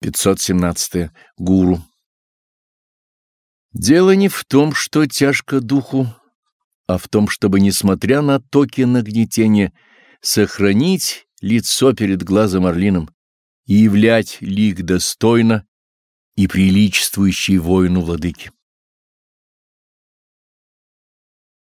517. Гуру. Дело не в том, что тяжко духу, а в том, чтобы, несмотря на токи нагнетения, сохранить лицо перед глазом орлиным и являть лик достойно и приличествующий воину владыки.